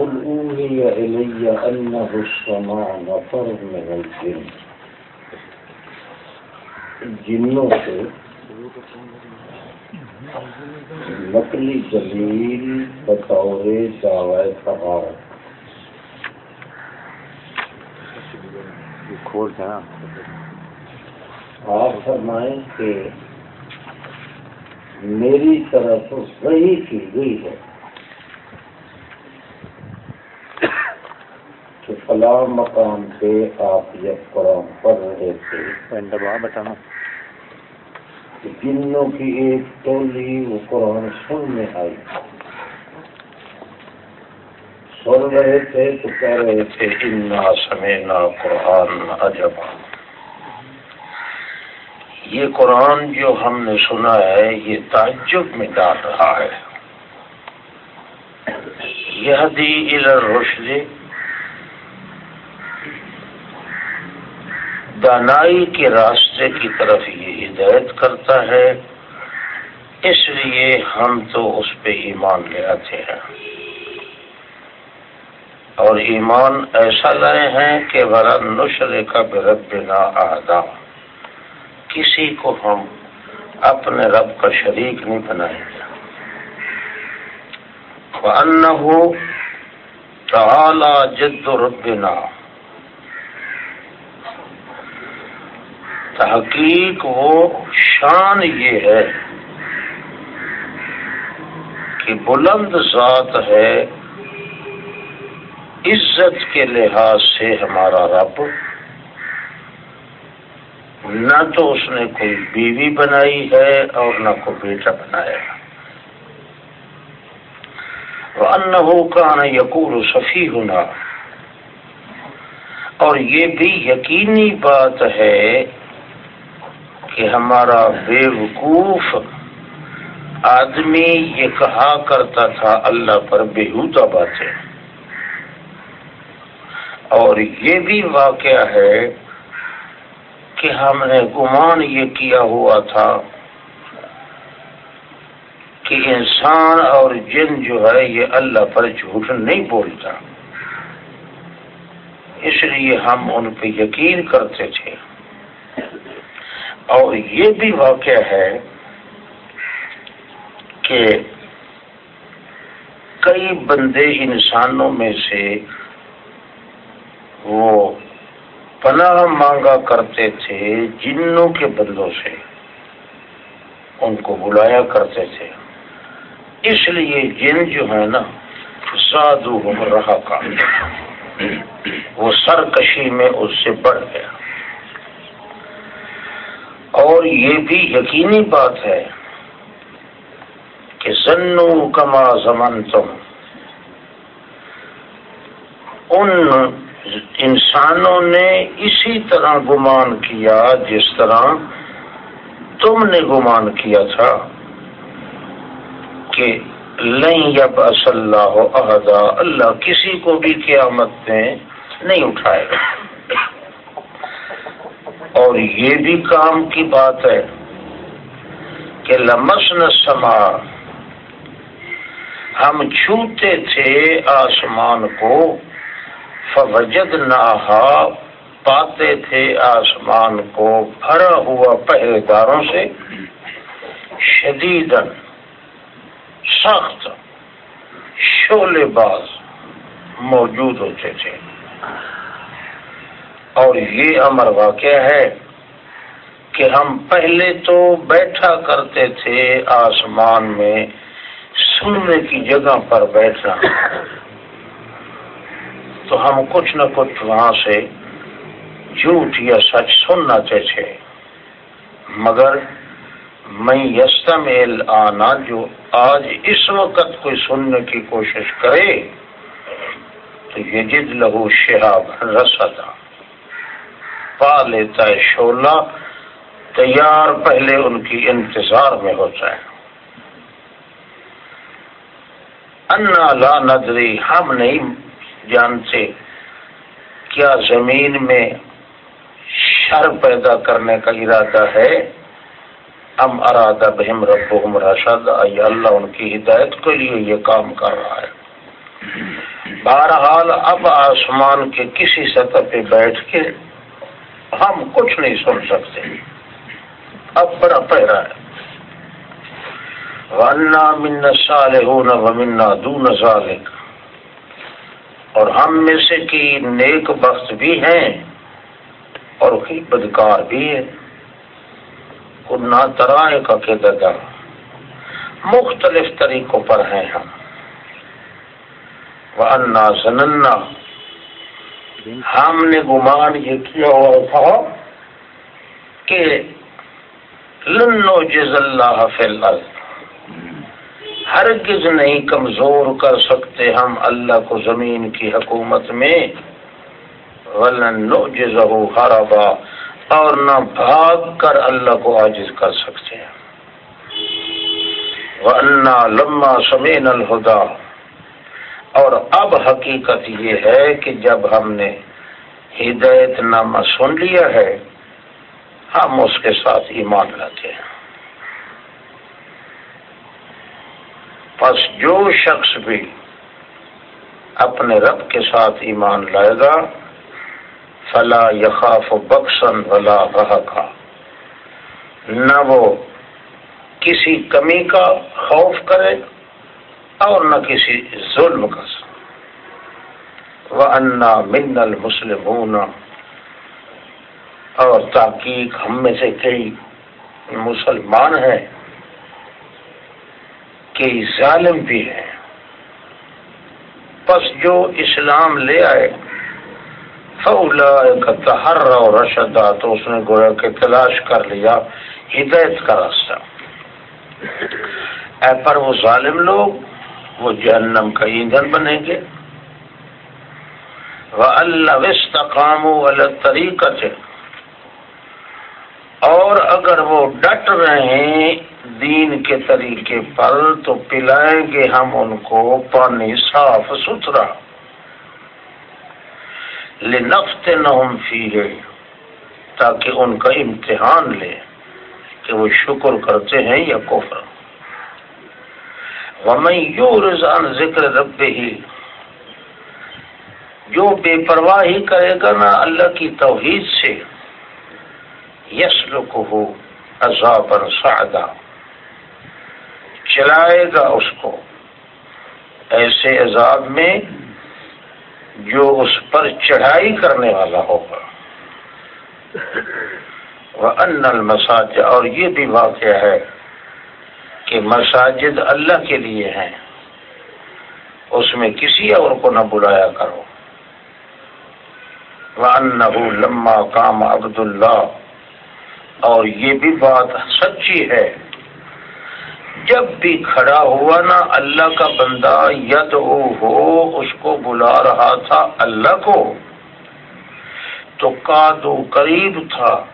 قل أوهي إلي أنه استمع نفر من الجن. جنوں سے نقلی دلیل بطور دعوی کھول نا آپ فرمائیں کہ میری طرف وہی کی گئی ہے کہ فلاں مقام پہ آپ جب قرآن پڑھ رہے تھے۔ جنوں کی ایک ٹولی وہ قرآن سننے آئی۔ سن رہے تھے تو کہہ رہے تھے انا سمینا قرآن عجبا۔ یہ قرآن جو ہم نے سنا ہے یہ تعجب میں ڈال رہا ہے۔ یہ دی الرشد دانائی کے راستے کی طرف یہ ہدایت کرتا ہے، اس لیے ہم تو اس پہ ایمان لے آتے ہیں۔ اور ایمان ایسا لائے ہیں کہ ورا نشر کا برب بنا آدھا کسی کو ہم اپنے رب کا شریک نہیں بنائیں گے۔ وَأَنَّهُ تَعَالَى جد ربنا۔ تحقیق وہ شان یہ ہے کہ بلند ذات ہے، عزت کے لحاظ سے ہمارا رب۔ نہ تو اس نے کوئی بیوی بنائی ہے اور نہ کوئی بیٹا بنایا انہوں کا نا یقور صفی ہونا اور یہ بھی یقینی بات ہے کہ ہمارا بے وقوف آدمی یہ کہا کرتا تھا، اللہ پر بےحودہ باتیں۔ اور یہ بھی واقعہ ہے کہ ہم نے گمان یہ کیا ہوا تھا کہ انسان اور جن جو ہے، یہ اللہ پر جھوٹ نہیں بولتا۔ اس لیے ہم ان پہ یقین کرتے تھے۔ اور یہ بھی واقعہ ہے کہ کئی بندے انسانوں میں سے وہ پناہ مانگا کرتے تھے جنوں کے بندوں سے، ان کو بلایا کرتے تھے۔ اس لیے جن جو ہے نا زادو رہا کا۔ وہ سرکشی میں اس سے بڑھ گیا۔ اور یہ بھی یقینی بات ہے کہ سنو کما زمن تم ان انسانوں نے اسی طرح گمان کیا جس طرح تم نے گمان کیا تھا کہ لن یب اللہ عہدہ اللہ کسی کو بھی قیامت میں نہیں اٹھائے گا۔ اور یہ بھی کام کی بات ہے کہ لمسن سما ہم چھوتے تھے آسمان کو فوجد نہا پاتے تھے آسمان کو بھرا ہوا پہرے داروں سے شدید سخت شولے باز موجود ہوتے تھے۔ اور یہ امر واقع ہے کہ ہم پہلے تو بیٹھا کرتے تھے آسمان میں، سننے کی جگہ پر بیٹھنا۔ تو ہم کچھ نہ کچھ وہاں سے جھوٹ یا سچ سننا تھے۔ مگر میں یستمیل آنا جو آج اس وقت کوئی سننے کی کوشش کرے، تو یہ جد لہو شہاب رسدا پا لیتا ہے شولہ، تیار پہلے ان کی انتظار میں ہوتا ہے انا لا ندری، ہم نہیں جانتے کیا زمین میں شر پیدا کرنے کا ارادہ ہے۔ ام ارادہ بہم رب رشد اللہ ان کی ہدایت کے لیے یہ کام کر رہا ہے۔ بہرحال اب آسمان کے کسی سطح پہ بیٹھ کے ہم کچھ نہیں سن سکتے۔ اب بڑا پہرا ہے۔ ورنہ من سال ہو منا دون ذالک اور ہم میں سے کی نیک بخت بھی ہیں اور کی بدکار بھی ہے کنہ ترائے کا کے ددا مختلف طریقوں پر ہیں ہم۔ وہ انا سننا ہم نے گمان یہ کیا ہوا تھا کہ لنو جز اللہ فی الارض۔ ہرگز نہیں کمزور کر سکتے ہم اللہ کو زمین کی حکومت میں۔ ولن نعجزہ حربا اور نہ بھاگ کر اللہ کو عاجز کر سکتے۔ ہیں وَأَنَّا لَمَّا سَمِينَ الْهُدَى۔ اور اب حقیقت یہ ہے کہ جب ہم نے ہدایت نامہ سن لیا ہے، ہم اس کے ساتھ ایمان لاتے ہیں۔ پس جو شخص بھی اپنے رب کے ساتھ ایمان لائے گا، فلا یخاف بخشن ولا رہا نہ وہ کسی کمی کا خوف کرے اور نہ کسی ظلم کا وہ انا من المسلم اور تحقیق ہم میں سے کئی مسلمان ہیں۔ کئی ظالم بھی ہے بس جو اسلام لے آئے فولا کا اور رشدا تو اس نے گویا کہ تلاش کر لیا، ہدایت کا راستہ۔ اے پر وہ ظالم لوگ وہ جہنم کا ایندھن بنیں گے۔ وہ اللہ وسطام الگ طریقہ سے اور اگر وہ ڈٹ رہے ہیں دین کے طریقے پر، تو پلائیں گے ہم ان کو پانی صاف ستھرا۔ لنفت نہ فی تاکہ ان کا امتحان لے کہ وہ شکر کرتے ہیں یا کفر۔ ومن یو رضان ذکر رب ہی جو بے پرواہی کرے گا نا اللہ کی توحید سے یسلک ہو عذاب سعدا چلائے گا اس کو۔ ایسے عذاب میں جو اس پر چڑھائی کرنے والا ہوگا۔ وہ ان المساج اور یہ بھی واقع ہے۔ کہ مساجد اللہ کے لیے ہیں، اس میں کسی اور کو نہ بلایا کرو۔ وہ ان لما کام عبد اللہ اور یہ بھی بات سچی ہے۔ جب بھی کھڑا ہوا نا اللہ کا بندہ ید ہو اس کو بلا رہا تھا اللہ کو، تو کادو قریب تھا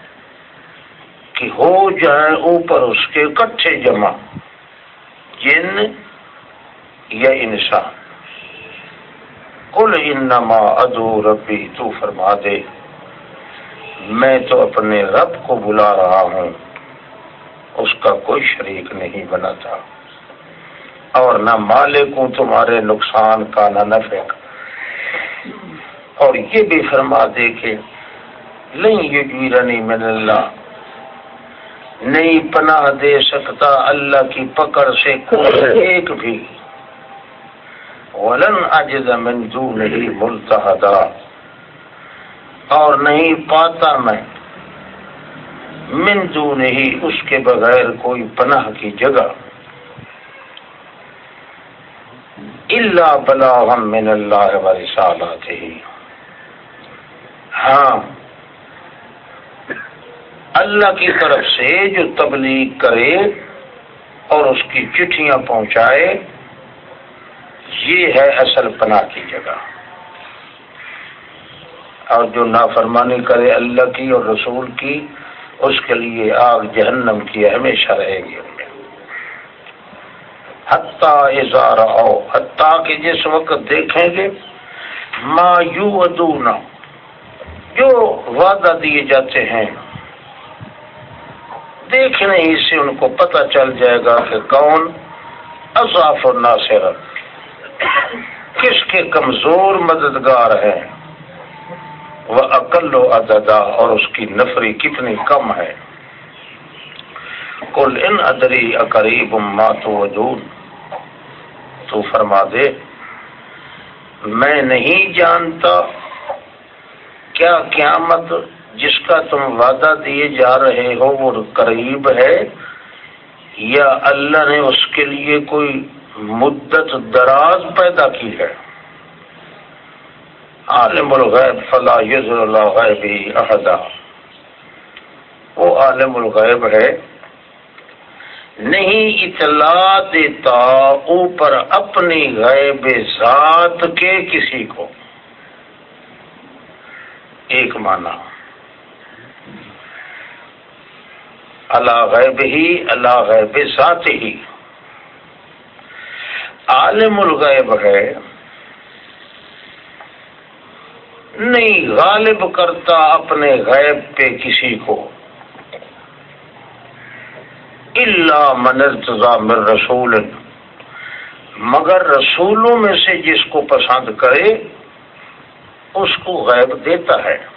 کہ ہو جائے اوپر اس کے کٹھے جمع۔ جن یا انسان۔ کل انما ادو ربی، تو فرما دے، میں تو اپنے رب کو بلا رہا ہوں، اس کا کوئی شریک نہیں بنا تھا اور نہ مالک ہوں تمہارے نقصان کا، نہ نفع۔ کا اور یہ بھی فرما دے کہ نہیں یہ من اللہ نہیں پناہ دے سکتا اللہ کی پکڑ سے کوئی ایک بھی۔ ولن اجز من دونه ملتحدا۔ اور نہیں پاتا میں۔ من نہیں اس کے بغیر کوئی پناہ کی جگہ۔ اللہ بلا ہم من اللہ والی سالات ہی ہاں۔ اللہ کی طرف سے جو تبلیغ کرے اور اس کی چٹھیاں پہنچائے، یہ ہے اصل پناہ کی جگہ۔ اور جو نافرمانی کرے اللہ کی اور رسول کی، اس کے لیے آگ جہنم کی ہمیشہ رہے گی حتیٰ اظہار آؤ حتیٰ کہ جس وقت دیکھیں گے، ما یو ادونا جو وعدہ دیے جاتے ہیں دیکھنے ہی سے ان کو پتہ چل جائے گا کہ کون اضاف اور ناصر کس کے کمزور مددگار ہیں وہ عقل و اددا اور اس کی نفری کتنی کم ہے؟ کل ان ادری اقریب مات وجود تو فرما دے، میں نہیں جانتا کیا قیامت جس کا تم وعدہ دیے جا رہے ہو وہ قریب ہے یا اللہ نے اس کے لیے کوئی مدت دراز پیدا کی ہے؟ عالم الغیب فلا یز اللہ بھی احدا۔ وہ عالم الغیب ہے۔ نہیں اطلاع دیتا اوپر اپنی غیب ذات کے کسی کو۔ ایک معنی۔ اللہ غیب ہی، اللہ غیب ذات ہی۔ عالم الغیب ہے۔ نہیں غالب کرتا اپنے غیب پہ کسی کو۔ اللہ من من رسول۔ مگر رسولوں میں سے جس کو پسند کرے، اس کو غیب دیتا ہے۔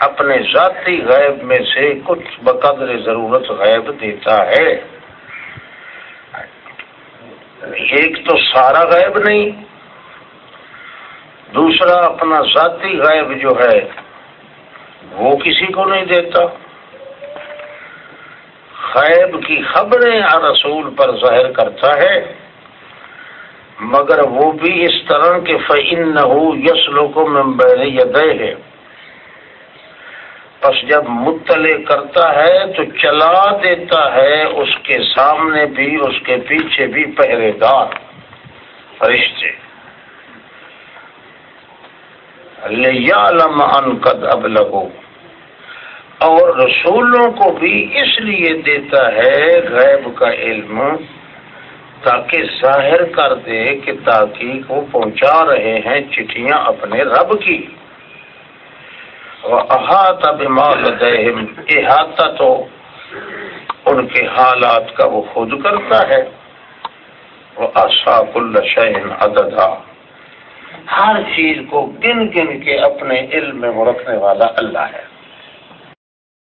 اپنے ذاتی غیب میں سے کچھ بقدر ضرورت غیب دیتا ہے۔ ایک تو سارا غیب نہیں، دوسرا اپنا ذاتی غیب جو ہے، وہ کسی کو نہیں دیتا۔ غیب کی خبریں رسول پر ظاہر کرتا ہے، مگر وہ بھی اس طرح کے فعن نہ ہو یس لوگوں میں ہے پس جب مطلع کرتا ہے تو چلا دیتا ہے اس کے سامنے بھی، اس کے پیچھے بھی پہرے دار فرشتے ان قد اب لگو اور رسولوں کو بھی اس لیے دیتا ہے غیب کا علم، تاکہ ظاہر کر دے کہ تاکہ وہ پہنچا رہے ہیں چٹھیاں اپنے رب کی۔ احاطہ بمال احاطہ تو ان کے حالات کا وہ خود کرتا ہے۔ وہ اصاف الشین عددا۔ ہر چیز کو گن گن کے اپنے علم میں رکھنے والا اللہ ہے۔